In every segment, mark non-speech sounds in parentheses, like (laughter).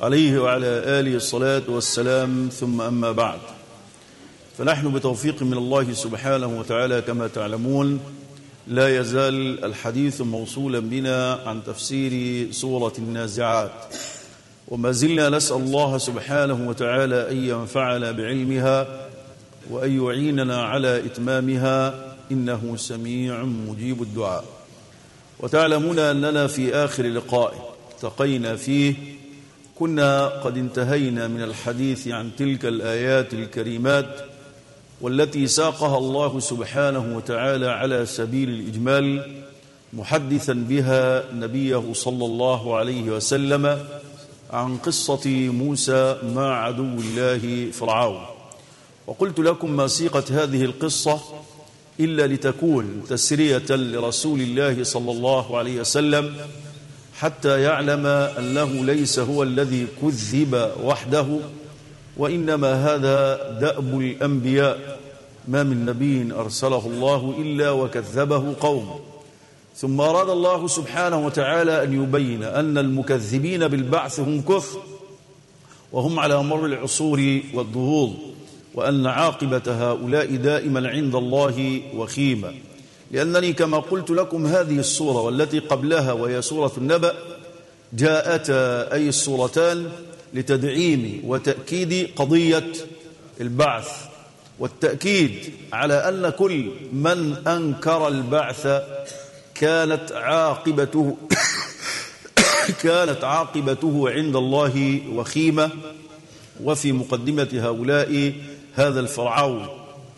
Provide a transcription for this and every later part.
عليه وعلى آله الصلاة والسلام ثم أما بعد. فنحن بتوفيق من الله سبحانه وتعالى كما تعلمون لا يزال الحديث موصولا بنا عن تفسير سورة النازعات. وما زلنا نسأل الله سبحانه وتعالى أن ينفعنا بعلمها وأن يعيننا على إتمامها إنه سميع مجيب الدعاء. وتعلمون أننا في آخر لقاء التقينا فيه كنا قد انتهينا من الحديث عن تلك الآيات الكريمات والتي ساقها الله سبحانه وتعالى على سبيل الإجمال محدثا بها نبيه صلى الله عليه وسلم عن قصة موسى مع عدو الله فرعون. وقلت لكم ما سيقة هذه القصة إلا لتكون تسرية لرسول الله صلى الله عليه وسلم حتى يعلم أنه ليس هو الذي كذب وحده وإنما هذا دأب الأنبياء. ما من نبي أرسله الله إلا وكذبه قوم. ثم أراد الله سبحانه وتعالى أن يبين أن المكذبين بالبعث هم كفر وهم على مر العصور والظهور وأن عاقبة هؤلاء دائما عند الله وخيمة. لأنني كما قلت لكم هذه السورة والتي قبلها وهي سورة النبأ جاءتا أي السورتان لتدعيم وتأكيد قضية البعث والتأكيد على أن كل من أنكر البعث كانت عاقبته (coughs) كانت عاقبته عند الله وخيمة وفي مقدمة هؤلاء هذا الفرعون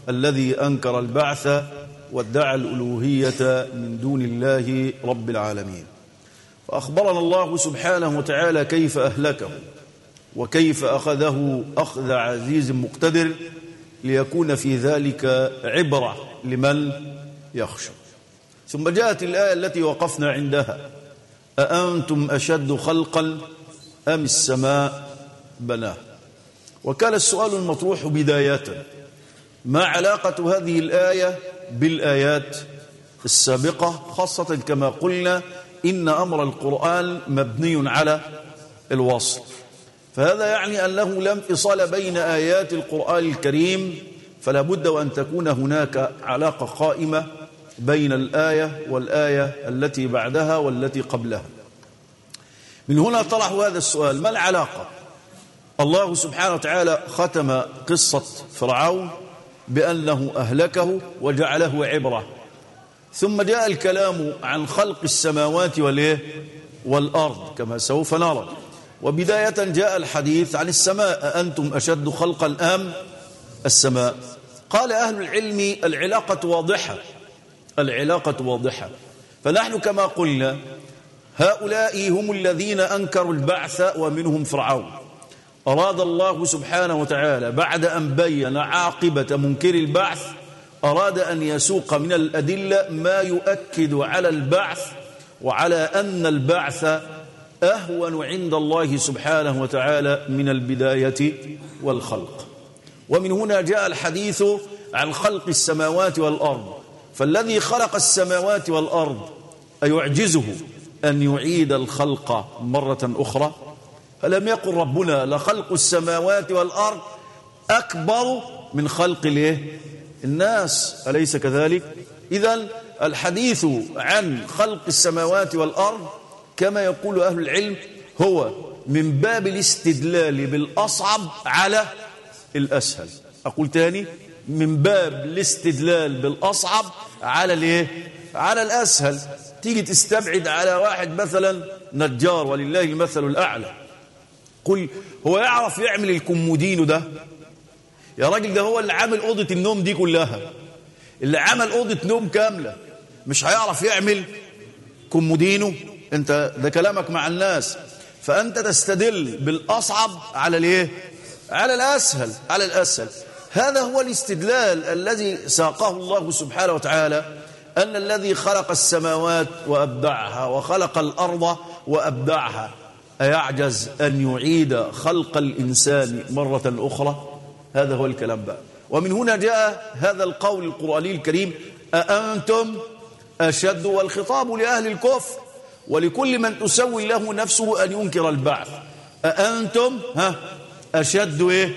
الذي أنكر البعث وادعى الألوهية من دون الله رب العالمين. فأخبرنا الله سبحانه وتعالى كيف أهلكه وكيف أخذه أخذ عزيز مقتدر ليكون في ذلك عبرة لمن يخشى. ثم جاءت الآية التي وقفنا عندها أأنتم أشد خلقا أم السماء بناه؟ وكان السؤال المطروح بداية ما علاقة هذه الآية بالآيات السابقة خاصة كما قلنا إن أمر القرآن مبني على الوصل. فهذا يعني أنه لا انفصال بين آيات القرآن الكريم فلا بد وأن تكون هناك علاقة قائمة بين الآية والآية التي بعدها والتي قبلها. من هنا طرح هذا السؤال ما العلاقة؟ الله سبحانه وتعالى ختم قصة فرعون بأنه أهلكه وجعله عبرة. ثم جاء الكلام عن خلق السماوات والإيه؟ والأرض كما سوف نرى. وبداية جاء الحديث عن السماء أنتم أشد خلقا أم السماء؟ قال أهل العلم العلاقة واضحة. العلاقة واضحة. فنحن كما قلنا هؤلاء هم الذين أنكروا البعث ومنهم فرعون. أراد الله سبحانه وتعالى بعد أن بين عاقبة منكر البعث أراد أن يسوق من الأدلة ما يؤكد على البعث وعلى أن البعث أهون عند الله سبحانه وتعالى من البداية والخلق. ومن هنا جاء الحديث عن خلق السماوات والأرض. فالذي خلق السماوات والأرض أيعجزه أن يعيد الخلق مرة أخرى؟ ألم يقل ربنا لخلق السماوات والأرض أكبر من خلق الايه الناس؟ أليس كذلك؟ إذا الحديث عن خلق السماوات والأرض كما يقول أهل العلم هو من باب الاستدلال بالأصعب على الأسهل. أقول تاني من باب الاستدلال بالأصعب على الايه على الأسهل. تيجي تستبعد على واحد مثلا نجار ولله المثل الأعلى. قل هو يعرف يعمل الكمودينو ده؟ يا راجل ده هو اللي عامل أوضة النوم دي كلها. اللي عمل أوضة نوم كاملة. مش هيعرف يعمل كومودينو؟ أنت ده كلامك مع الناس. فأنت تستدل بالأصعب على الإيه؟ على الأسهل على الأسهل. هذا هو الاستدلال الذي ساقه الله سبحانه وتعالى أن الذي خلق السماوات وأبدعها وخلق الأرض وأبدعها. أيعجز أن يعيد خلق الإنسان مرة أخرى؟ هذا هو الكلام بقى. ومن هنا جاء هذا القول القرآني الكريم أأنتم أشد والخطاب لأهل الكفر ولكل من تسوي له نفسه أن ينكر البعث. أأنتم ها أشد إيه؟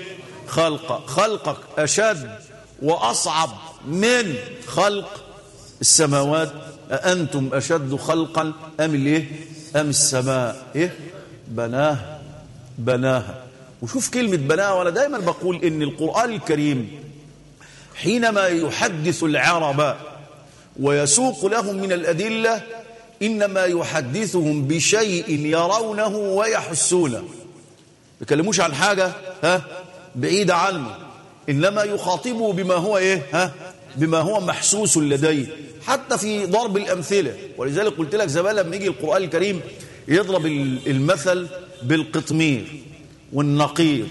خلق. خلقك أشد وأصعب من خلق السماوات. أأنتم أشد خلقا أم الإيه؟ أم السماء؟ إيه؟ بناها بناها وشوف كلمة بناها وأنا دايما بقول إن القرآن الكريم حينما يحدث العرب ويسوق لهم من الأدلة إنما يحدثهم بشيء يرونه ويحسونه. بيكلموش عن حاجة؟ ها؟ بعيدة عنه. إنما يخاطبه بما هو إيه؟ ها؟ بما هو محسوس لديه. حتى في ضرب الأمثلة. ولذلك قلت لك زمان لما يجي القرآن الكريم يضرب المثل بالقطمير والنقير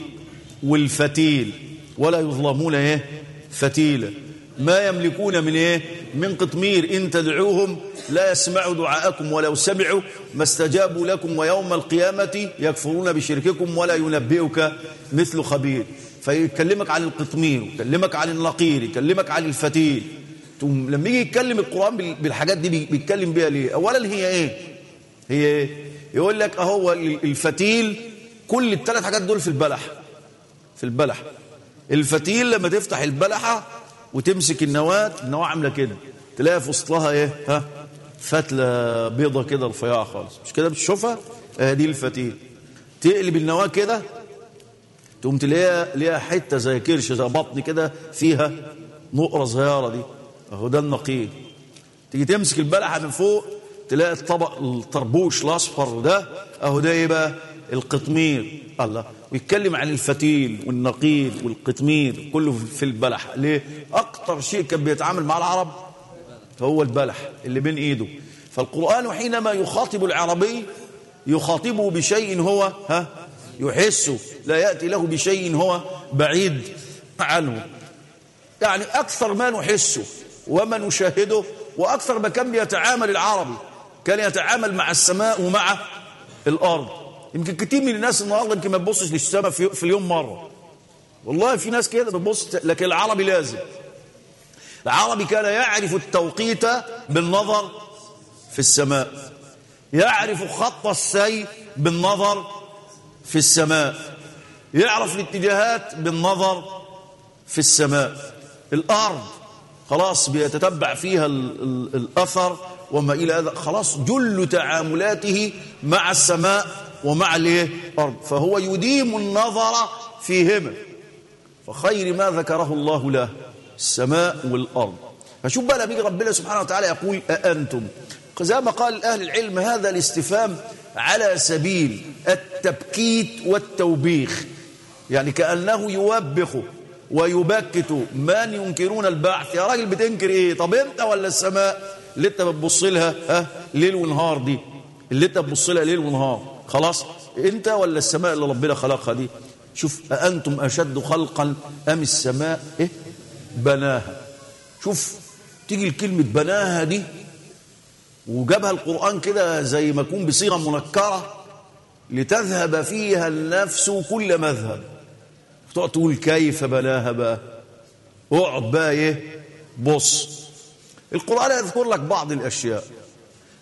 والفتيل ولا يظلمون إيه؟ فتيلة ما يملكون من إيه؟ من قطمير إن تدعوهم لا يسمعوا دعاءكم ولو سمعوا ما استجابوا لكم ويوم القيامة يكفرون بشرككم ولا ينبئك مثل خبير. فيكلمك عن القطمير يكلمك عن النقير يكلمك عن الفتيل. لما يجي يتكلم القرآن بالحاجات دي بيتكلم بيها ليه؟ اولا هي إيه؟ هي إيه؟ يقول لك أهو الفتيل كل الثلاث حاجات دول في البلح في البلح. الفتيل لما تفتح البلحة وتمسك النواة النواة عاملة كده. تلاقي في وسطها إيه؟ ها؟ فتلة بيضة كده رفيعة خالص. مش كده بتشوفها؟ آه دي الفتيل. تقلب النواة كده تقوم تلاقيها ليها حتة زي كرش زي بطن كده فيها نقرة صغيرة دي. أهو ده النقير تيجي تمسك البلحة من فوق تلاقي الطبق الطربوش الأصفر ده أهو ده إيه بقى القطمير. الله. ويتكلم عن الفتيل والنقير والقطمير كله في البلح. ليه؟ أكتر شيء كان بيتعامل مع العرب هو البلح اللي بين إيده. فالقرآن حينما يخاطب العربي يخاطبه بشيء هو ها؟ يحسه لا يأتي له بشيء هو بعيد عنه. يعني أكثر ما نحسه وما نشاهده وأكثر ما كان بيتعامل العربي. كان يتعامل مع السماء ومع الأرض. يمكن كتير من الناس النهارده يمكن ما تبصش للسماء في, اليوم مرة. والله في ناس كده بتبص لكن العربي لازم. العربي كان يعرف التوقيت بالنظر في السماء. يعرف خط السير بالنظر في السماء. يعرف الاتجاهات بالنظر في السماء. الأرض خلاص بيتتبع فيها ال ال الأثر وما إلى هذا. خلاص جل تعاملاته مع السماء ومع الأرض. فهو يديم النظر فيهما. فخير ما ذكره الله له السماء والأرض. فشوف بقى نبي ربنا سبحانه وتعالى يقول أأنتم؟ زي ما قال أهل العلم هذا الاستفهام على سبيل التبكيت والتوبيخ. يعني كأنه يوبخ ويبكت. من ينكرون البعث؟ يا راجل بتنكر إيه؟ طب أنت ولا السماء؟ اللي انت بتبص لها ها ليل ونهار دي. اللي انت بتبص لها ليل ونهار. خلاص؟ انت ولا السماء اللي ربنا خلقها دي؟ شوف أأنتم أشد خلقا أم السماء؟ إيه؟ بناها. شوف تيجي الكلمة بناها دي وجابها القرآن كده زي ما يكون بصيغة منكرة لتذهب فيها النفس كل مذهب. تقعد تقول كيف بناها بقى؟ اقعد بقى إيه؟ بص. القرآن يذكر لك بعض الأشياء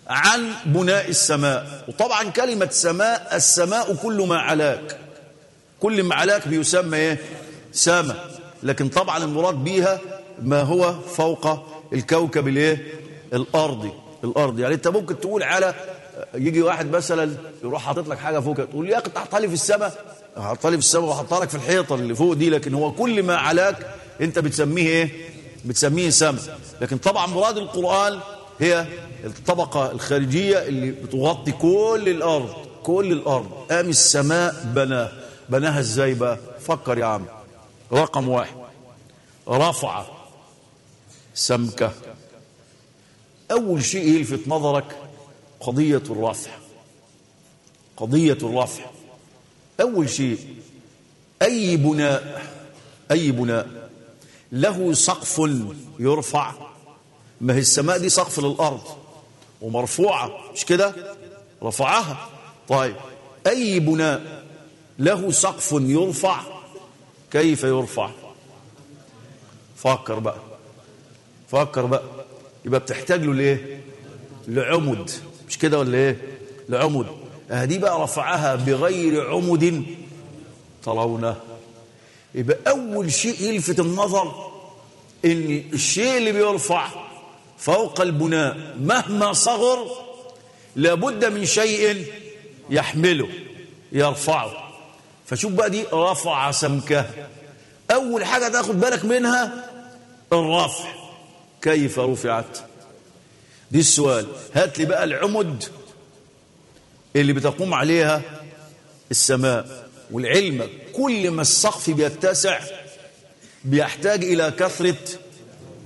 عن بناء السماء. وطبعا كلمة سماء السماء كل ما علاك. كل ما علاك بيسمى إيه؟ سماء لكن طبعا المراد بيها ما هو فوق الكوكب الإيه؟ الأرضي. الارضي يعني أنت ممكن تقول على يجي واحد مثلا يروح حاطط لك حاجة فوق تقول يا أخي تحطها لي في السماء. حطها لي في السماء وحطها لك في الحيطة اللي فوق دي لكن هو كل ما علاك أنت بتسميه إيه؟ بتسميه سماء لكن طبعا مراد القرآن هي الطبقة الخارجية اللي بتغطي كل الأرض كل الأرض. قام السماء بناها بناها إزاي بقى؟ فكر يا عم. رقم واحد. رفع سمكة. أول شيء يلفت نظرك قضية الرفع. قضية الرفع. أول شيء أي بناء أي بناء؟ له سقف يرفع. ما هي السماء دي سقف للأرض ومرفوعة مش كده؟ رفعها. طيب أي بناء له سقف يرفع؟ كيف يرفع؟ فكر بقى فكر بقى. يبقى بتحتاج له ليه لعمد مش كده ولا إيه؟ لعمد دي بقى رفعها بغير عمد ترونه. يبقى أول شيء يلفت النظر إن الشيء اللي بيرفع فوق البناء مهما صغر لابد من شيء يحمله يرفعه. فشوف بقى دي رفع سمكة. أول حاجة تاخد بالك منها الرفع. كيف رفعت؟ دي السؤال. هات لي بقى العمد اللي بتقوم عليها السماء والعلم كل ما السقف بيتسع بيحتاج إلى كثرة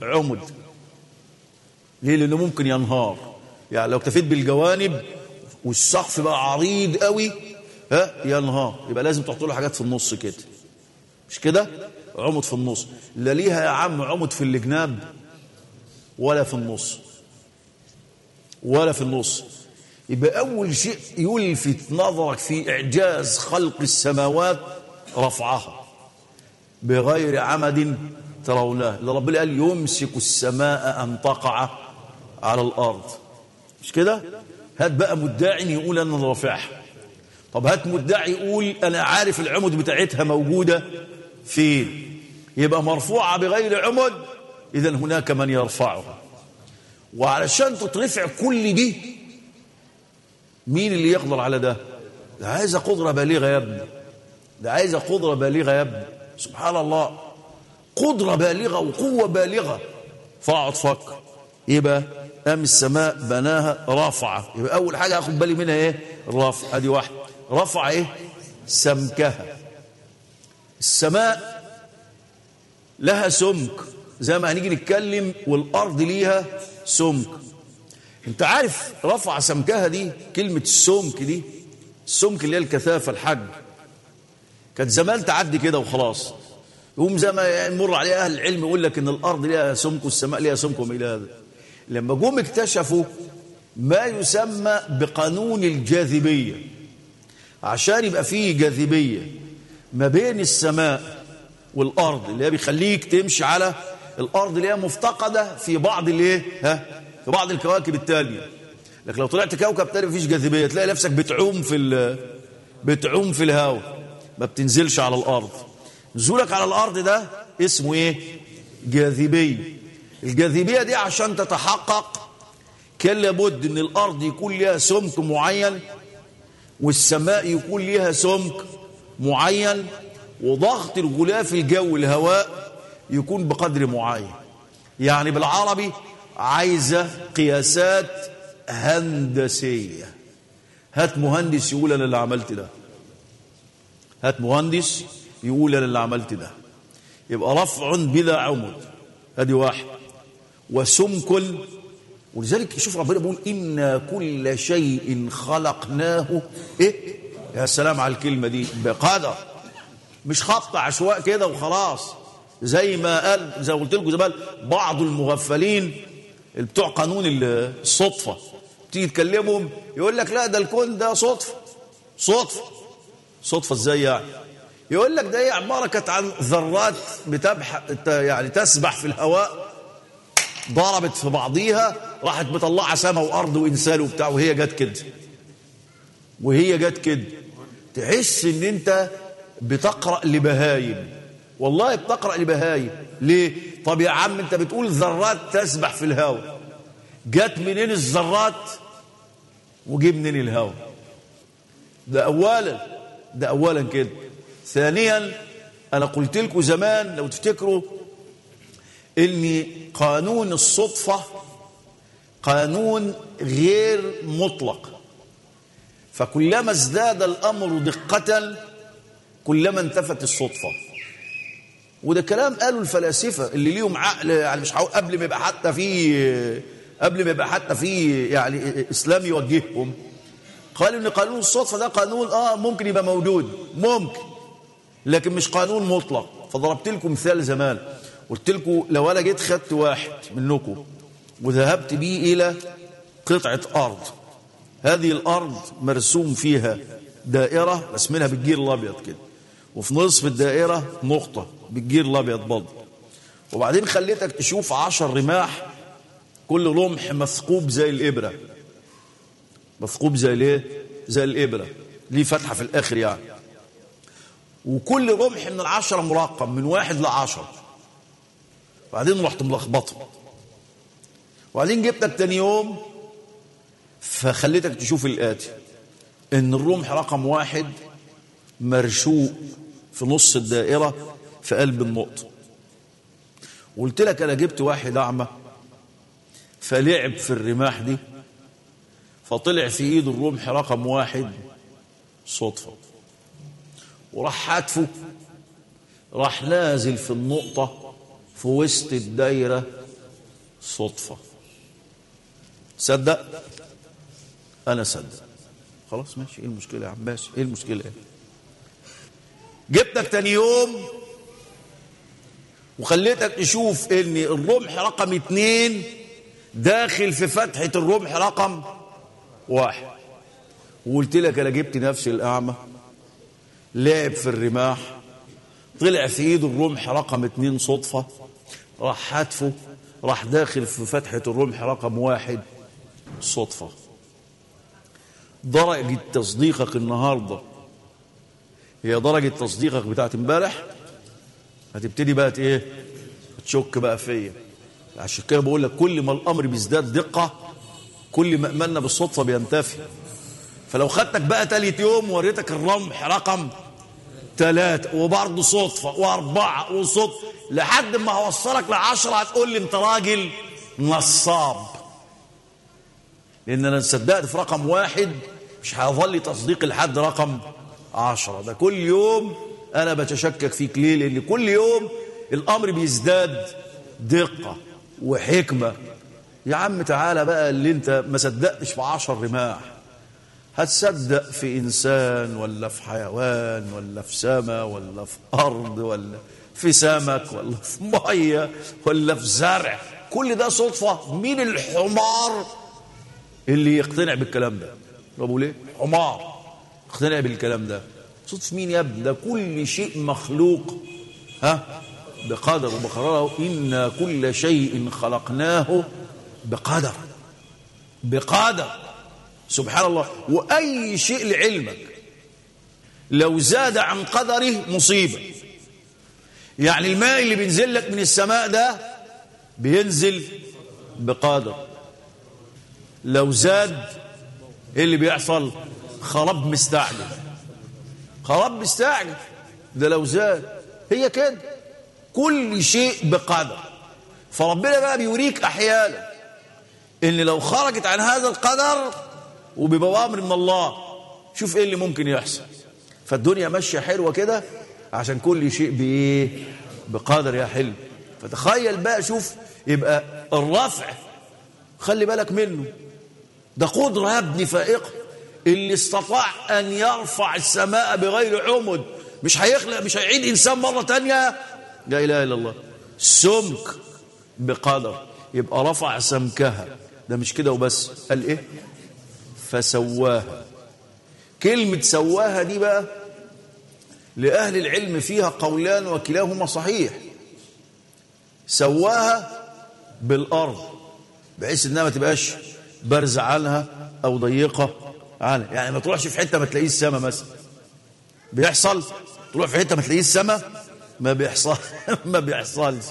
عمد. ليه؟ لأنه ممكن ينهار. يعني لو اكتفيت بالجوانب والسقف بقى عريض قوي ها ينهار. يبقى لازم تحط له حاجات في النص كده. مش كده؟ عمد في النص. لا ليها يا عم عمد في الجناب ولا في النص. ولا في النص. يبقى أول شيء يلفت نظرك في إعجاز خلق السماوات رفعها بغير عمد تروناه. اللي ربنا قال يمسك السماء أن تقع على الأرض. مش كده؟ هات بقى مدعي يقول أنا رافعها طب هات مدعي يقول أنا عارف العمد بتاعتها موجودة فين. يبقى مرفوعة بغير عمد إذا هناك من يرفعها. وعلشان تترفع كل دي مين اللي يقدر على ده؟ ده عايزة قدرة بالغة يا ابني. ده عايزة قدرة بالغة يا ابني. سبحان الله. قدرة بالغة وقوة بالغة. فاقعد فكر. يبقى قام السماء بناها رفعة. يبقى أول حاجة أخد بالي منها إيه؟ الرفع أدي واحد. رفع إيه؟ سمكها. السماء لها سمك. زي ما هنيجي نتكلم والأرض ليها سمك. أنت عارف رفع سمكها دي كلمة السمك دي؟ السمك اللي هي الكثافة الحجم كانت زمان تعدي كده وخلاص. يقوم زي ما يمر عليها أهل العلم يقول لك إن الأرض ليها سمك والسماء ليها سمك وما إلى هذا. لما جم اكتشفوا ما يسمى بقانون الجاذبية. عشان يبقى فيه جاذبية ما بين السماء والأرض اللي هي بيخليك تمشي على الأرض اللي هي مفتقدة في بعض الايه؟ ها؟ في بعض الكواكب التانية لكن لو طلعت كوكب تاني مفيش جاذبية تلاقي نفسك بتعوم في بتعوم في الهواء. ما بتنزلش على الأرض. نزولك على الأرض ده اسمه إيه؟ جاذبية. الجاذبية دي عشان تتحقق كان لابد إن الأرض يكون لها سمك معين والسماء يكون لها سمك معين وضغط الغلاف الجوي الهواء يكون بقدر معين. يعني بالعربي عايزة قياسات هندسية. هات مهندس يقول أنا اللي عملت ده. هات مهندس يقول أنا اللي عملت ده. يبقى رفع بلا عمد. هذه واحد. وسمك ولذلك شوف ربنا بيقول إنا كل شيء خلقناه. إيه؟ يا سلام على الكلمة دي. بقدر. مش خط عشواء كده وخلاص. زي ما قال زي ما قلت لكم زمان بعض المغفلين بتوع قانون الصدفة. تيجي تكلمهم يقول لك لا ده الكون ده صدفه صدفه صدفة إزاي يعني يقول لك ده هي عبارة كانت عن ذرات بتبح يعني تسبح في الهواء ضربت في بعضيها راحت مطلعة سما وأرض وإنسان وبتاع وهي جت كده. وهي جت كده. تحس إن أنت بتقرأ لبهايم. والله بتقرأ لبهايم. ليه؟ طب يا عم أنت بتقول ذرات تسبح في الهواء. جت منين الذرات؟ وجي منين الهواء؟ ده اولا ده اولا كده. ثانيا أنا قلت لكم زمان لو تفتكروا ان قانون الصدفة قانون غير مطلق. فكلما ازداد الأمر دقة كلما انتفت الصدفة. وده كلام قالوا الفلاسفة اللي ليهم عقل يعني مش قبل ما يبقى حتى في قبل ما يبقى حتى في يعني إسلام يوجههم. قالوا إن قانون الصدفة ده قانون آه ممكن يبقى موجود. ممكن. لكن مش قانون مطلق. فضربت لكم مثال زمان. قلت لكم لو أنا جيت خدت واحد منكم وذهبت بيه إلى قطعة أرض هذه الأرض مرسوم فيها دائرة اسمها بالجير الأبيض كده. وفي نصف الدائرة نقطة بالجير الأبيض برضه. وبعدين خليتك تشوف عشر رماح كل رمح مثقوب زي الإبرة. مثقوب زي الايه؟ زي الإبرة. ليه فتحة في الآخر يعني. وكل رمح من العشرة مرقم من واحد لعشرة. وبعدين رحت ملخبطه وبعدين جبتك تاني يوم فخليتك تشوف الآتي. إن الرمح رقم واحد مرشوق في نص الدائرة في قلب النقطة. وقلت لك أنا جبت واحد أعمى فلعب في الرماح دي. فطلع في إيده الرمح رقم واحد صدفة وراح حاتفه راح نازل في النقطة في وسط الدايرة صدفة صدق؟ أنا صدق. خلاص ماشي. إيه المشكلة يا عباس إيه المشكلة؟ إيه جبتك تاني يوم وخليتك تشوف إن الرمح رقم اتنين داخل في فتحة الرمح رقم واحد. وقلت لك أنا جبت نفسي الأعمى لعب في الرماح طلع في ايده الرمح رقم اتنين صدفة راح حتفه راح داخل في فتحة الرمح رقم واحد صدفة. درجة تصديقك النهاردة هي درجة تصديقك بتاعت امبارح؟ هتبتدي بقى إيه؟ تشك بقى فيا. عشان كده بقول لك كل ما الأمر بيزداد دقة كل ما أملنا بالصدفة بينتفي. فلو خدتك بقى تالت يوم وريتك الرمح رقم ثلاثة وبرضه صدفة وأربعة وصدفة لحد ما هوصلك لعشرة هتقول لي أنت راجل نصاب. لأن أنا صدقت في رقم واحد مش هيظل تصديق لحد رقم عشرة. ده كل يوم أنا بتشكك فيك. ليه؟ لأن كل يوم الأمر بيزداد دقة وحكمة. يا عم تعالى بقى اللي انت ما صدقتش في عشر رماح. هتصدق في إنسان ولا في حيوان ولا في سماء ولا في أرض ولا في سمك ولا في مية ولا في زرع. كل ده صدفة مين الحمار. اللي يقتنع بالكلام ده؟ طب ليه؟ حمار يقتنع بالكلام ده. صدفة مين يا ابني؟ ده كل شيء مخلوق. ها؟ بقدر وبقراره إن كل شيء خلقناه بقدر بقدر. سبحان الله. وأي شيء لعلمك لو زاد عن قدره مصيبة. يعني الماء اللي بينزل لك من السماء ده بينزل بقدر. لو زاد إيه اللي بيحصل؟ خراب مستعجل. خراب مستعجل. ده لو زاد هي كده. كل شيء بقدر. فربنا بقى بيوريك أحيانا. ان لو خرجت عن هذا القدر وبأوامر من الله شوف إيه اللي ممكن يحصل. فالدنيا ماشية حلوة كده عشان كل شيء بإيه؟ بقدر يا حلو. فتخيل بقى شوف يبقى الرفع خلي بالك منه. ده قدرة يا ابني فائقة اللي استطاع أن يرفع السماء بغير عمد مش هيخلق مش هيعيد إنسان مرة تانية. لا إله إلا الله. سمك بقدر. يبقى رفع سمكها. ده مش كده وبس. قال إيه؟ فسواها كلمة سواها دي بقى لأهل العلم فيها قولان وكلاهما صحيح. سواها بالأرض بحيث إنها ما تبقاش بارزة عنها أو ضيقة عنها. يعني ما تروحش في حتة ما تلاقيش السماء مثلا. بيحصل؟ تروح في حتة ما تلاقيش السماء ما بيحصل. (laughs) ما بيحصلش.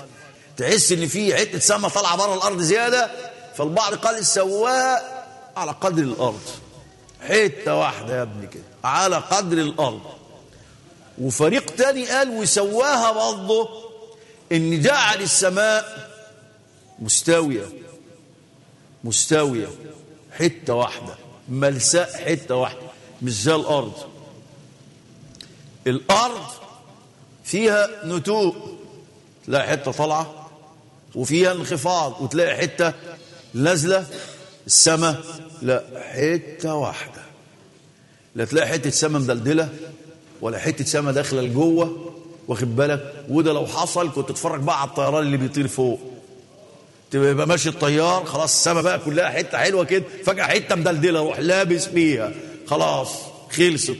تحس إن في حتة سماء طالعة بره الأرض زيادة فالبعض قال سواها على قدر الأرض. حتة واحدة يا ابني كده. على قدر الأرض. وفريق تاني قال وسواها برضه إن جعل السماء مستوية. مستوية. حتة واحدة. ملساء حتة واحدة. مش زي الأرض. الأرض فيها نتوء. تلاقي حتة طالعة وفيها انخفاض وتلاقي حتة نازله السماء لا حتة واحدة. لا تلاقي حتة سماء مدلدلة ولا حتة سماء داخلة لجوه واخد بالك؟ وده لو حصل كنت تتفرج بقى على الطيران اللي بيطير فوق. تبقى ماشي الطيار خلاص السماء بقى كلها حتة حلوة كده فجأة حتة مدلدلة روح لابس فيها خلاص خلصت.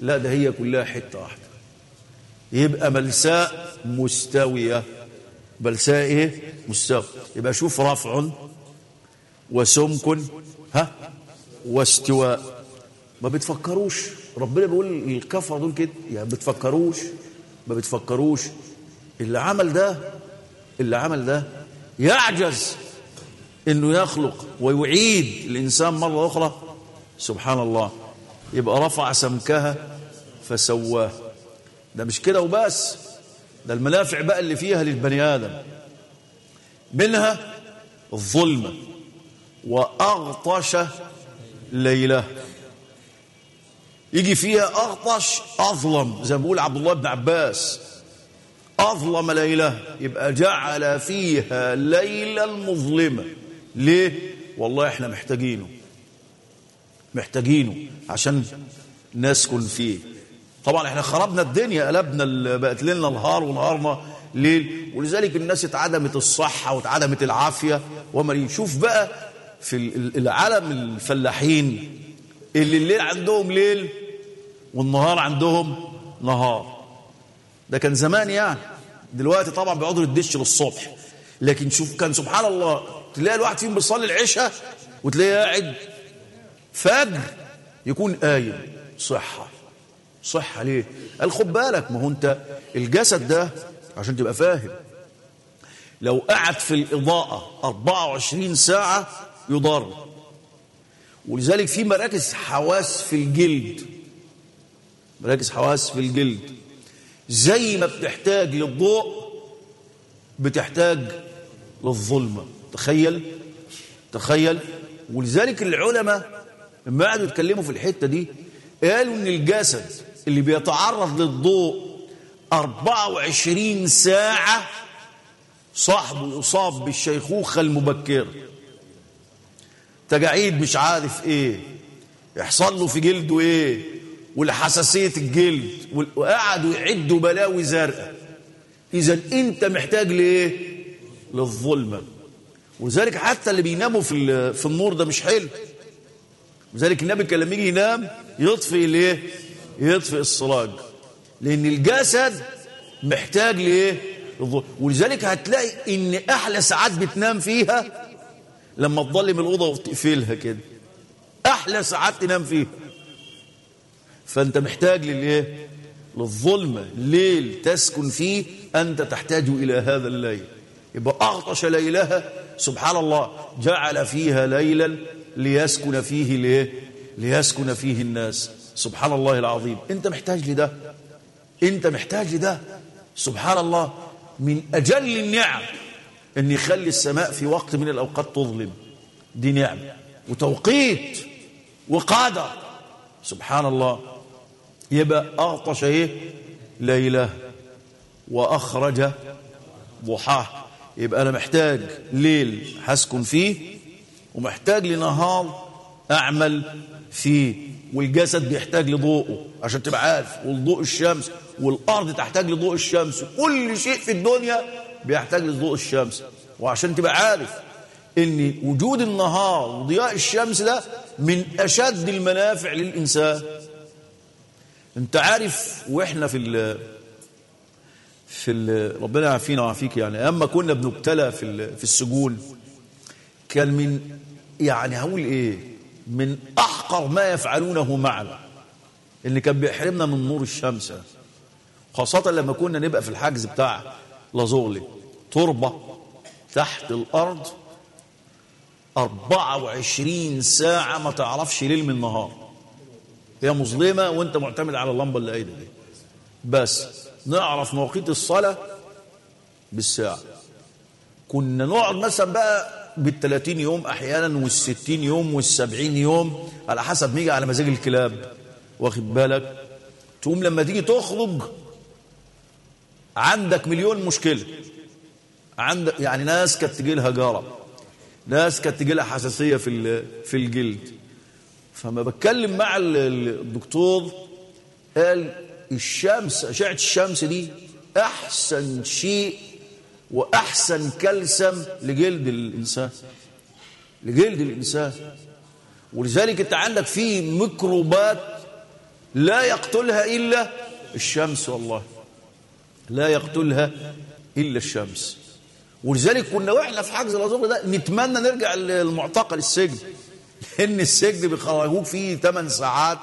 لا ده هي كلها حتة واحدة. يبقى ملساء مستوية. ملساء إيه؟ مستوى. يبقى شوف رفع وسمك ها؟ واستواء. ما بتفكروش؟ ربنا بيقول الكفر دول كده. يعني بتفكروش؟ ما بتفكروش. اللي عمل ده اللي عمل ده يعجز إنه يخلق ويعيد الإنسان مرة أخرى. سبحان الله. يبقى رفع سمكها فسواه. ده مش كده وبس. ده المنافع بقى اللي فيها للبني آدم. منها الظلمة. وأغطش ليلة. يجي فيها أغطش أظلم زي ما بيقول عبد الله بن عباس. أظلم ليلة يبقى جعل فيها ليلا مظلمه ليه؟ والله إحنا محتاجينه. محتاجينه عشان نسكن فيه. طبعا إحنا خربنا الدنيا قلبنا بقت ليلنا نهار ونهارنا ليل. ولذلك الناس اتعدمت الصحة واتعدمت العافية. وما يشوف بقى في العالم الفلاحين اللي الليل عندهم ليل والنهار عندهم نهار. ده كان زمان يعني. دلوقتي طبعا بيقعدوا يدش للصبح. لكن شوف كان سبحان الله تلاقي الواحد فيهم بيصلي العشاء وتلاقيه قاعد فجر يكون قايم. صحة. صحة ليه؟ قال خد بالك ما هو انت الجسد ده عشان تبقى فاهم. لو قعد في الإضاءة 24 ساعة يضر. ولذلك في مراكز حواس في الجلد. مراكز حواس في الجلد. زي ما بتحتاج للضوء بتحتاج للظلمة. تخيل؟ تخيل؟ ولذلك العلماء لما قعدوا يتكلموا في الحتة دي قالوا إن الجسد اللي بيتعرض للضوء 24 ساعة صاحبه يصاب بالشيخوخة المبكرة. تجاعيد مش عارف إيه. يحصل له في جلده إيه؟ والحساسية الجلد وقعدوا يعدوا بلاوي زرقاء. إذا انت محتاج لإيه؟ للظلمة. ولذلك حتى اللي بيناموا في في النور ده مش حلو. لذلك النبي كان لما يجي ينام يطفئ الايه يطفئ السراج. لأن الجسد محتاج لإيه؟ ولذلك هتلاقي إن أحلى ساعات بتنام فيها لما تضلم الأوضة وتقفلها كده. أحلى ساعات تنام فيها. فأنت محتاج للإيه؟ للظلمة. ليل تسكن فيه أنت تحتاج إلى هذا الليل. يبقى أغطش ليلها سبحان الله جعل فيها ليلا ليسكن فيه ليه؟ ليسكن فيه الناس. سبحان الله العظيم. أنت محتاج لده. أنت محتاج لده. سبحان الله من أجل النعم. أن يخلي السماء في وقت من الأوقات تظلم. دي نعم وتوقيت وقدر سبحان الله يبقى أغطش إيه؟ ليلة وأخرج ضحاه يبقى أنا محتاج ليل هسكن فيه ومحتاج لنهار أعمل فيه. والجسد بيحتاج لضوءه عشان تبقى عارف. والضوء الشمس والأرض تحتاج لضوء الشمس. كل شيء في الدنيا بيحتاج لضوء الشمس. وعشان تبقى عارف إن وجود النهار وضياء الشمس ده من أشد المنافع للإنسان. أنت عارف وإحنا في ال في ال ربنا يعافينا ويعافيك يعني. اما كنا بنبتلى في في السجون كان من يعني هقول إيه من أحقر ما يفعلونه معنا. اللي كان بيحرمنا من نور الشمس. خاصة لما كنا نبقى في الحجز بتاع لازورلي تربة تحت الأرض 24 ساعة ما تعرفش ليل من نهار. هي مظلمة وأنت معتمد على اللمبة اللي قايدة دي. بس نعرف مواقيت الصلاة بالساعة. كنا نقعد مثلا بقى بالثلاثين يوم أحيانا والستين يوم والسبعين يوم على حسب ميجي على مزاج الكلاب. واخد بالك؟ تقوم لما تيجي تخرج عندك مليون مشكلة. عندك يعني ناس كانت تجي لها جارة ناس كانت تجي لها حساسية في في الجلد. فما بتكلم مع ال- ال- الدكتور قال الشمس أشعة الشمس دي أحسن شيء وأحسن كلسم لجلد الإنسان. لجلد الإنسان. ولذلك أنت عندك فيه ميكروبات لا يقتلها إلا الشمس والله. لا يقتلها إلا الشمس. ولذلك كنا وإحنا في حجز الأزور ده نتمنى نرجع للمعتقل السجن لأن السجن بيخرجوك فيه 8 ساعات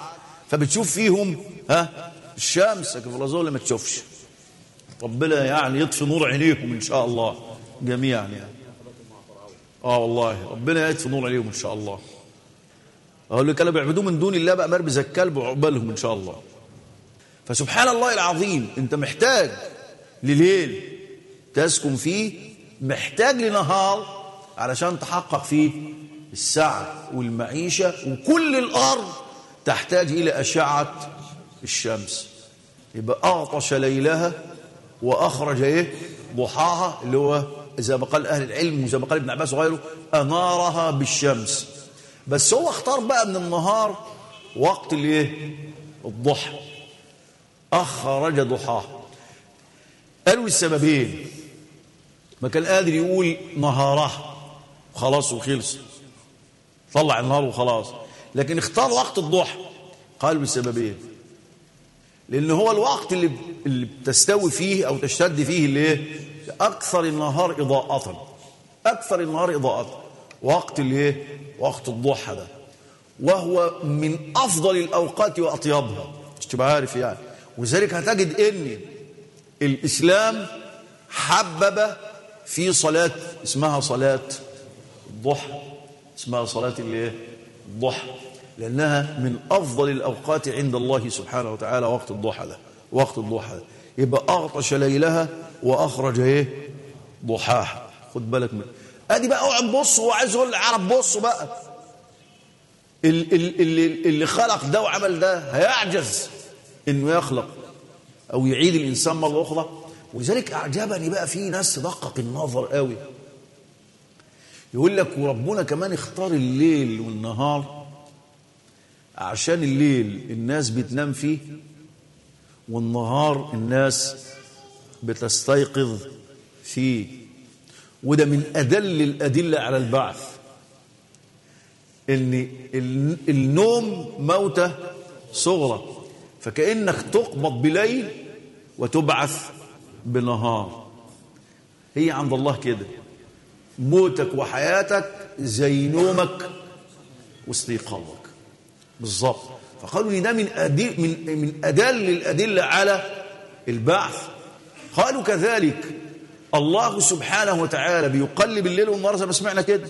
فبتشوف فيهم ها الشمس في الأزور ما تشوفش. ربنا يعني يطفي نور عينيهم إن شاء الله جميعا يعني. آه والله ربنا يطفي نور عينيهم إن شاء الله. أقول لك كانوا بيعبدوه من دون الله بقى مرمي زي الكلب وعقبالهم إن شاء الله. فسبحان الله العظيم أنت محتاج لليل. تسكن فيه محتاج لنهار علشان تحقق فيه السعة والمعيشة وكل الأرض تحتاج إلى أشعة الشمس. يبقى أغطش ليلها وأخرج إيه؟ ضحاها اللي هو زي ما قال أهل العلم وزي ما قال ابن عباس وغيره أنارها بالشمس. بس هو اختار بقى من النهار وقت الإيه؟ الضحى. أخرج ضحاها. قالوا السببين. ما كان قادر يقول نهارها خلاص وخلص. طلع النهار وخلاص. لكن اختار وقت الضحى قالوا السببين. لأن هو الوقت اللي اللي بتستوي فيه أو تشتد فيه اللي إيه؟ أكثر النهار إضاءة. أكثر النهار إضاءة. وقت اللي إيه؟ وقت الضحى ده. وهو من أفضل الأوقات وأطيبها. مش تبقى عارف يعني. ولذلك هتجد إن الإسلام حبب في صلاة اسمها صلاة الضحى اسمها صلاة الايه الضحى لأنها من أفضل الأوقات عند الله سبحانه وتعالى وقت الضحى ده وقت الضحى ده. يبقى أغطش ليلها وأخرج إيه؟ ضحاها. خد بالك من أدي بقى أقعد بص وعايز يقول العرب بصوا بقى. ال- ال- اللي, اللي خلق ده وعمل ده هيعجز إنه يخلق. أو يعيد الإنسان مرة أخرى. ولذلك أعجبني بقى في ناس تدقق النظر قوي. يقول لك وربنا كمان اختار الليل والنهار عشان الليل الناس بتنام فيه والنهار الناس بتستيقظ فيه. وده من أدل الأدلة على البعث. إن ال- النوم موتة صغرى. فكأنك تقبض بليل وتبعث بنهار. هي عند الله كده. موتك وحياتك زي نومك واستيقاظك بالظبط. فقالوا ان ده من أدل من من أدل الأدلة على البعث. قالوا كذلك. الله سبحانه وتعالى بيقلب الليل والنهار زي ما سمعنا كده.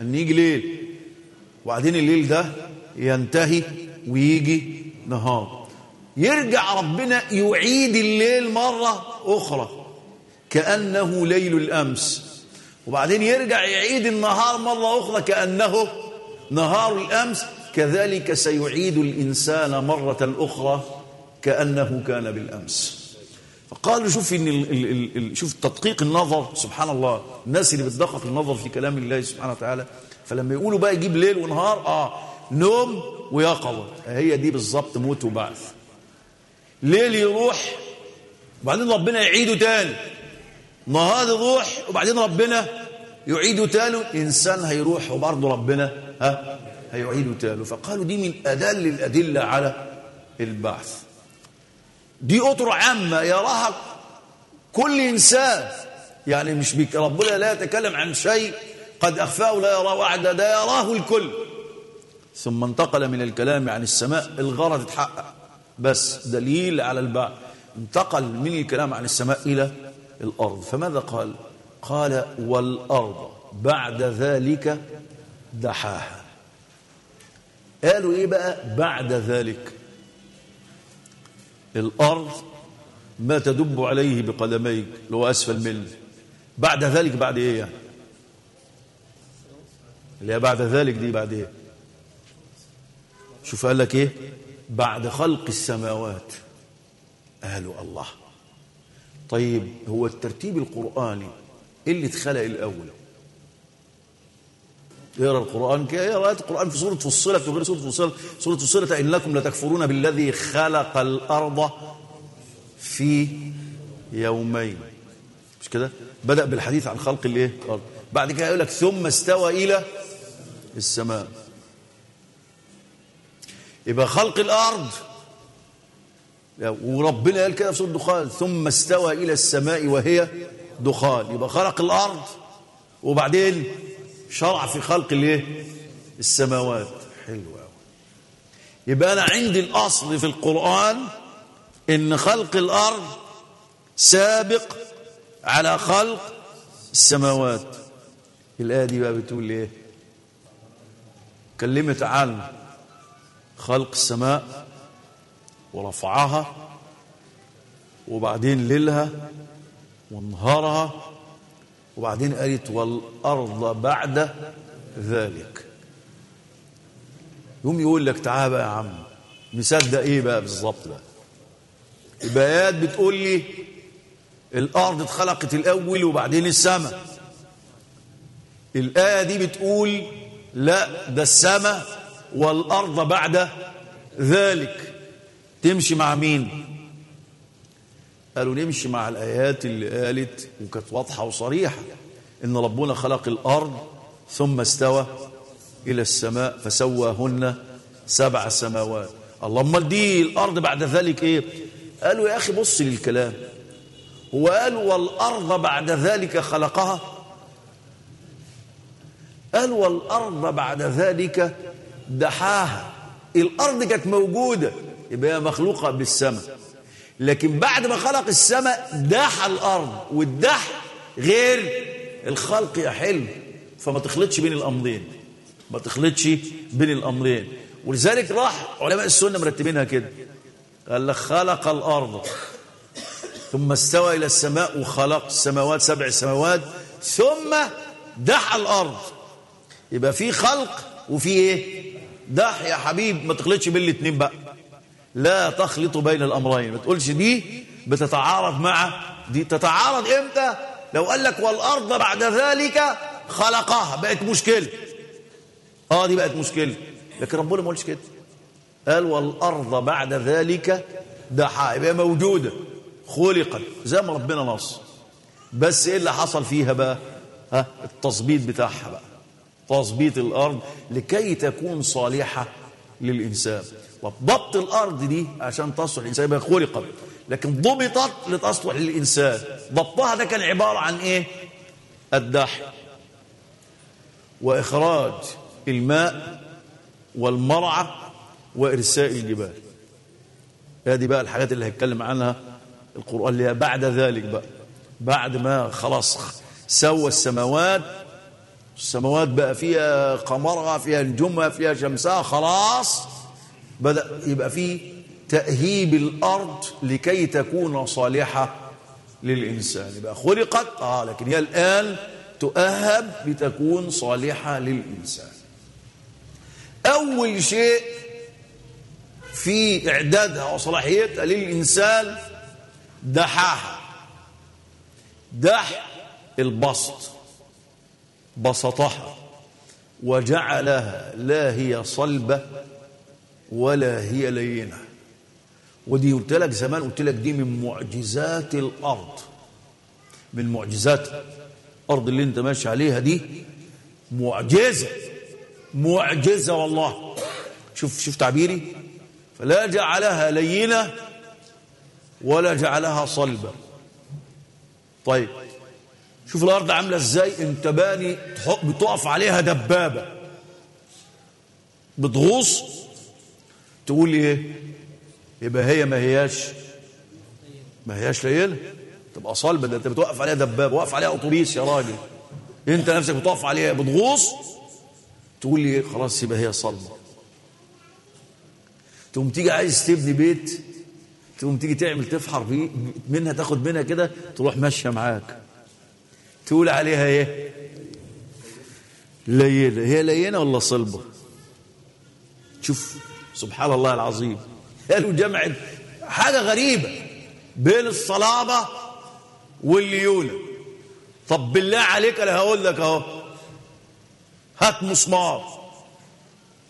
ان يجي ليل. وبعدين الليل ده ينتهي ويجي نهار. يرجع ربنا يعيد الليل مرة أخرى. كأنه ليل الأمس. وبعدين يرجع يعيد النهار مرة أخرى كأنه نهار الأمس. كذلك سيعيد الإنسان مرة أخرى كأنه كان بالأمس. فقالوا شوف إن ال ال ال شوف تدقيق النظر. سبحان الله. الناس اللي بتدقق النظر في كلام الله سبحانه وتعالى. فلما يقولوا بقى يجيب ليل ونهار آه نوم ويقظة هي دي بالظبط موت وبعث. ليل يروح وبعدين ربنا يعيده تاني. نهار يروح وبعدين ربنا يعيده تاني. إنسان هيروح وبرضه ربنا ها هيعيده تاني. فقالوا دي من أدل الأدلة على البعث. دي أطر عامة يراها كل إنسان. يعني مش بك ربنا لا يتكلم عن شيء قد أخفاه لا يراه أحد ده يراه الكل. ثم انتقل من الكلام عن السماء الغرض اتحقق. بس دليل على البعض انتقل من الكلام عن السماء إلى الأرض. فماذا قال؟ قال والأرض بعد ذلك دحاها. قالوا إيه بقى؟ بعد ذلك. الأرض ما تدب عليه بقدميك. اللي هو أسفل منه. بعد ذلك بعد إيه يعني؟ اللي هي بعد ذلك دي بعد إيه؟ شوف قال لك إيه؟ بعد خلق السماوات قالوا الله. طيب هو الترتيب القرآني اللي اتخلق الأول. اقرأ القرآن كده اقرا القرآن في سورة فصلت وغير سورة فصلت. سورة فصلت إنكم لتكفرون بالذي خلق الأرض في يومين. مش كده؟ بدأ بالحديث عن خلق الإيه؟ بعد كده يقول لك ثم استوى إلى السماء. يبقى خلق الأرض. وربنا قال كده في سورة الدخان ثم استوى إلى السماء وهي دخان. يبقى خلق الأرض. وبعدين شرع في خلق الإيه؟ السماوات. حلو قوي يبقى أنا عندي الأصل في القرآن إن خلق الأرض سابق على خلق السماوات. الآية دي بقى بتقول إيه؟ كلمت عن خلق السماء ورفعها وبعدين ليلها ونهارها وبعدين قالت والأرض بعد ذلك. يوم يقول لك تعال بقى يا عم مصدق إيه بقى بالظبط ده؟ يبقى ايات بتقول لي الأرض اتخلقت الأول وبعدين السماء الآية دي بتقول لا ده السماء والأرض بعد ذلك. تمشي مع مين؟ قالوا نمشي مع الآيات اللي قالت وكانت واضحة وصريحة إن ربنا خلق الأرض ثم استوى إلى السماء فسواهن سبع سماوات. اللهم دي الأرض بعد ذلك إيه؟ قالوا يا أخي بص للكلام. هو قالوا والأرض بعد ذلك خلقها؟ قال والأرض بعد ذلك دحاها. الأرض كانت موجودة. يبقى هي مخلوقة بالسماء. لكن بعد ما خلق السماء دح الأرض. والدح غير الخلق يا حلو فما تخلطش بين الأمرين. ما تخلطش بين الأمرين. ولذلك راح علماء السنة مرتبينها كده. قال لك خلق الأرض. ثم استوى إلى السماء وخلق السماوات سبع سماوات. ثم دح الأرض. يبقى في خلق وفي إيه؟ دح يا حبيب ما تخلطش بين الاثنين بقى. لا تخلط بين الأمرين ما تقولش دي بتتعارض مع دي تتعارض إمتى؟ لو قال لك والأرض بعد ذلك خلقها بقت مشكلة. آه دي بقت مشكلة. لكن ربنا ما قالش كده. قال والأرض بعد ذلك دحا يبقى موجودة خلقت زي ما ربنا نص. بس إيه اللي حصل فيها بقى؟ ها؟ التظبيط بتاعها بقى. تظبيط الأرض لكي تكون صالحة للإنسان. ضبط الأرض دي عشان تصلح الإنسان يبقى خلقت. لكن ضبطت لتصلح للإنسان. ضبطها ده كان عبارة عن إيه؟ الدح وإخراج الماء والمرعى وإرساء الجبال. هذه بقى الحاجات اللي هيتكلم عنها القرآن اللي بعد ذلك بقى. بعد ما خلاص سوى السماوات السماوات بقى فيها قمرها فيها نجومها فيها شمسها خلاص. بدأ يبقى فيه تأهيب الأرض لكي تكون صالحة للإنسان. يبقى خلقت آه لكن هي الآن تؤهب لتكون صالحة للإنسان. أول شيء في إعدادها وصلاحيتها للإنسان دحاها. دح البسط. بسطها وجعلها لا هي صلبة ولا هي لينة. ودي قلت لك زمان قلت لك دي من معجزات الأرض. من معجزات الأرض اللي انت ماشي عليها دي معجزة معجزة والله. شوف شوف تعبيري. فلا جعلها لينة ولا جعلها صلبة. طيب شوف الأرض عاملة إزاي. أنت باني بتقف عليها دبابة. بتغوص. تقول إيه؟ يبقى هي ما هياش ما هياش ليلة. تبقى صلبة ده أنت بتوقف عليها دبابة. وقف عليها أتوبيس يا راجل. أنت نفسك بتقف عليها بتغوص. تقول لي خلاص يبقى هي صلبة. تقوم تيجي عايز تبني بيت. تقوم تيجي تعمل تفحر فيه. منها تاخد منها كده. تروح ماشية معاك. تقول عليها إيه؟ لينه هي لينه ولا صلبة؟ شوف سبحان الله العظيم. قالوا جمعت حاجة غريبة بين الصلابة والليونة. طب بالله عليك أنا هقول لك أهو. هات مسمار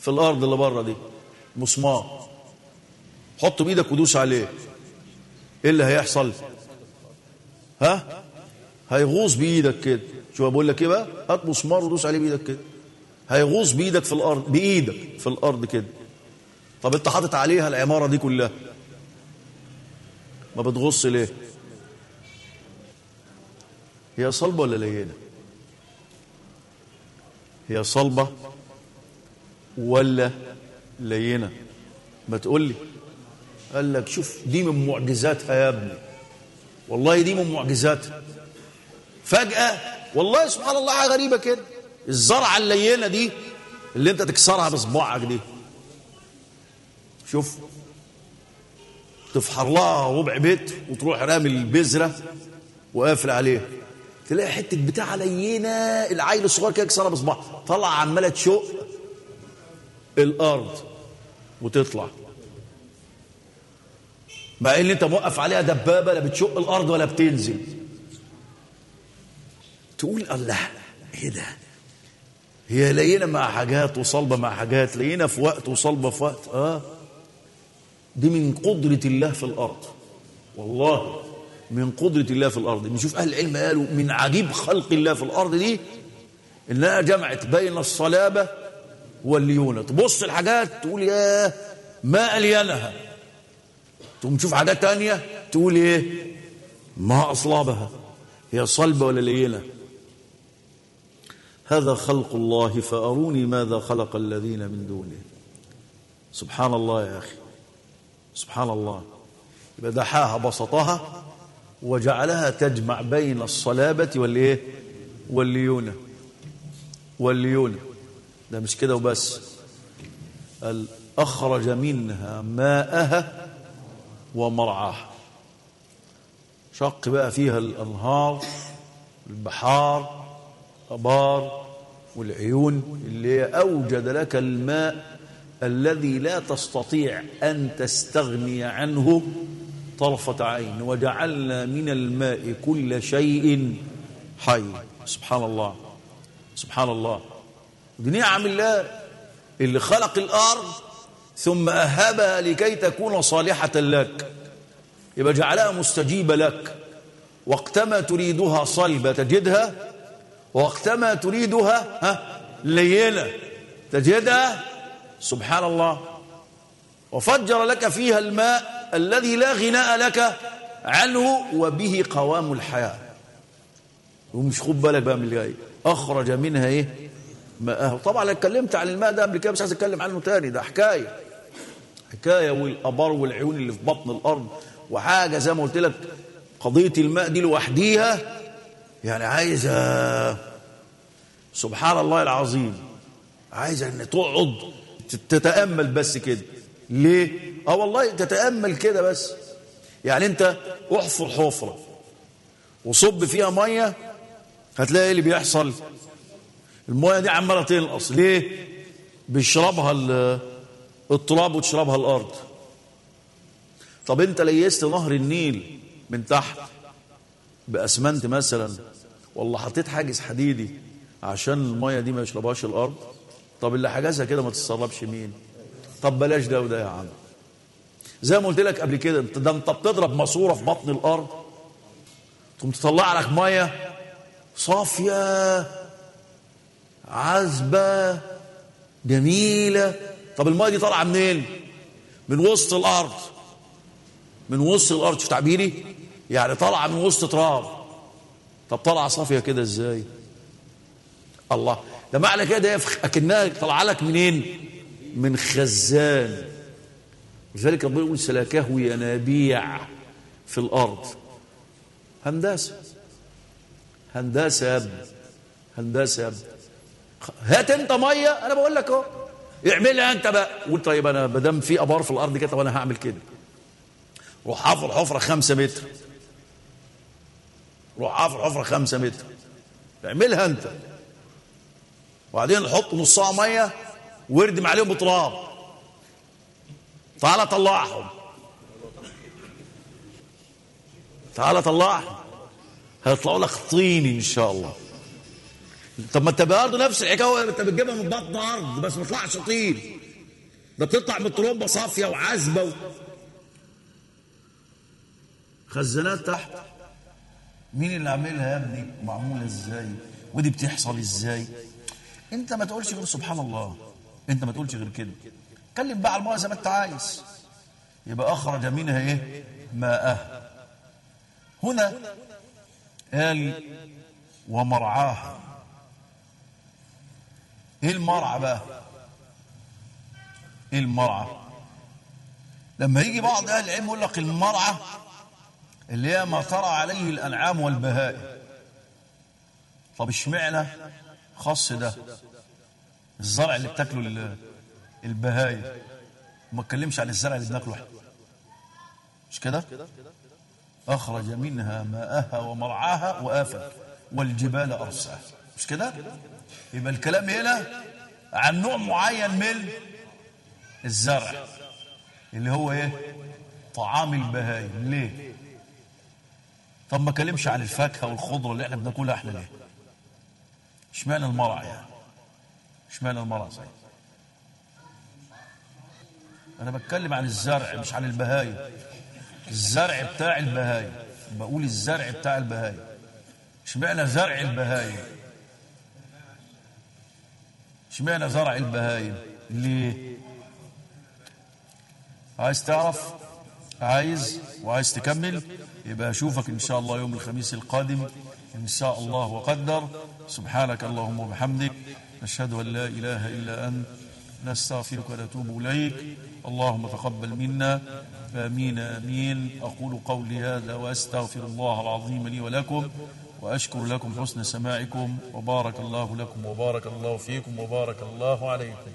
في الأرض اللي بره دي. مسمار. حطه بإيدك ودوس عليه. إيه اللي هيحصل؟ ها؟ هيغوص بإيدك كده. شوف بقول لك إيه بقى؟ هات مسمار ودوس عليه بإيدك كده. هيغوص بإيدك في الأرض بإيدك في الأرض كده. طب أنت حاطط عليها العمارة دي كلها. ما بتغص ليه؟ هي صلبة ولا لينه هي صلبة ولا لينه ما تقول لي. قال لك شوف دي من معجزاتها يا ابني. والله دي من معجزاتها فجأة والله سبحان الله حاجة غريبة كده. الزرعة اللينة دي اللي انت تكسرها بصباعك دي. شوف تفحر لها ربع بيت وتروح رامي البذرة وقافل عليها. تلاقي حتة بتاع لينة العيل الصغير كده يكسرها بصباعه. طلع عمالة تشق الأرض وتطلع. مع إن انت موقف عليها دبابة لا بتشق الأرض ولا بتنزل. تقول الله إيه ده؟ هي لقينا مع حاجات وصلبة مع حاجات لقينا في وقت وصلبة في وقت آه؟ دي من قدرة الله في الأرض. والله من قدرة الله في الأرض. نشوف أهل العلم قالوا من عجيب خلق الله في الأرض دي إنها جمعت بين الصلابة والليونه تبص الحاجات تقول يا ما ألينها. تقوم تشوف حاجات تانية تقول إيه؟ ما أصلابها. هي صلبة ولا لينة هذا خلق الله فأروني ماذا خلق الذين من دونه. سبحان الله يا أخي سبحان الله يبقى دحاها بسطها وجعلها تجمع بين الصلابة والإيه؟ والليونة. والليونة. ده مش كده وبس. أخرج منها ماءها ومرعاها. شق بقى فيها الأنهار البحار أبار والعيون اللي أوجد لك الماء الذي لا تستطيع أن تستغني عنه طرفة عين وجعلنا من الماء كل شيء حي. سبحان الله. سبحان الله. دي نعم الله اللي خلق الأرض ثم أهبها لكي تكون صالحة لك. يبقى جعلها مستجيبة لك. وقتما تريدها صلبة تجدها وقتما تريدها ها لينة تجدها سبحان الله. وفجر لك فيها الماء الذي لا غناء لك عنه وبه قوام الحياة. ومش خد بالك بقى من اللي جاي. أخرج منها إيه؟ ماءها. طبعا أنا اتكلمت عن الماء ده قبل كده مش عايز أتكلم عنه تاني. ده حكاية. حكاية والأبار والعيون اللي في بطن الأرض. وحاجة زي ما قلت لك قضية الماء دي لوحديها يعني عايزة سبحان الله العظيم. عايزة إن تقعد تتأمل بس كده. ليه؟ آه والله تتأمل كده بس. يعني أنت احفر حفرة وصب فيها مية هتلاقي إيه اللي بيحصل؟ المية دي عمالة تنقص. ليه؟ بيشربها التراب وتشربها الأرض. طب أنت ليست نهر النيل من تحت بأسمنت مثلا؟ والله حطيت حاجز حديدي عشان الميه دي ما يشربهاش الأرض. طب اللي حجزها كده ما تتسربش مين؟ طب بلاش ده وده يا عم. زي ما قلت لك قبل كده ده انت بتضرب ماسورة في بطن الأرض تقوم تطلع لك ميه صافية عذبة جميلة. طب الميه دي طالعة منين؟ من وسط الأرض. من وسط الأرض شوف تعبيري يعني طالعة من وسط تراب. طب طالعه صافية كده إزاي؟ الله. ده معنى كده اكنها طالعه لك منين؟ من خزان. لذلك ربنا يقول سلكه ينابيع في الأرض. هندسة. هندسة. يا ابني هندسة. يا ابني هات أنت مية أنا بقول لك أهو. اعملها أنت بقى. قول طيب أنا ما دام في أبار في الأرض كده طب أنا هعمل كده. روح حفر حفرة خمسة متر. روح حفر حفره خمسة متر. اعملها انت. وبعدين نحط نصها مية واردم عليهم بتراب تعالى طلعهم. تعالى طلعهم. هيطلعوا لك طيني إن شاء الله. طب ما انت برضه نفس الحكاية انت بتجيبها من بطن ارض بس ما تطلعش طين. ده بتطلع من ترمبه صافيه وعذبه و... خزانات تحت. مين اللي عاملها يا ابني؟ معمولة إزاي؟ ودي بتحصل إزاي؟ أنت ما تقولش غير سبحان الله. أنت ما تقولش غير كده. اتكلم بقى على زي ما أنت عايز. يبقى أخرج منها إيه؟ ماءها. هنا قال ومرعاها. إيه المرعى بقى؟ إيه المرعى؟ لما يجي بعض أهل العلم يقول لك المرعى اللي هي ما ترى عليه الأنعام والبهائم. طب اشمعنى خاص ده؟ الزرع اللي بتاكله البهائم. وما اتكلمش عن الزرع اللي بناكله إحنا. مش كده؟ أخرج منها ماءها ومرعاها وافل والجبال أرساها. مش كده؟ يبقى الكلام هنا عن نوع معين من الزرع اللي هو إيه؟ طعام البهائم. ليه؟ طب ما كلمش عن الفاكهة والخضرة اللي إحنا بناكلها إحنا ليه؟ اشمعنى المرعى يعني اشمعنى المرعى صحيح؟ أنا بتكلم عن الزرع مش عن البهايم. الزرع بتاع البهايم. بقول الزرع بتاع البهايم. اشمعنى زرع البهايم؟ اشمعنى زرع البهايم؟ ليه؟ عايز تعرف؟ عايز؟ وعايز تكمل؟ يبقى أشوفك إن شاء الله يوم الخميس القادم إن شاء الله وقدر. سبحانك اللهم وبحمدك. نشهد أن لا إله إلا أنت. نستغفرك ونتوب إليك. اللهم تقبل منا. آمين آمين. أقول قولي هذا وأستغفر الله العظيم لي ولكم وأشكر لكم حسن سماعكم. وبارك الله لكم وبارك الله فيكم وبارك الله عليكم.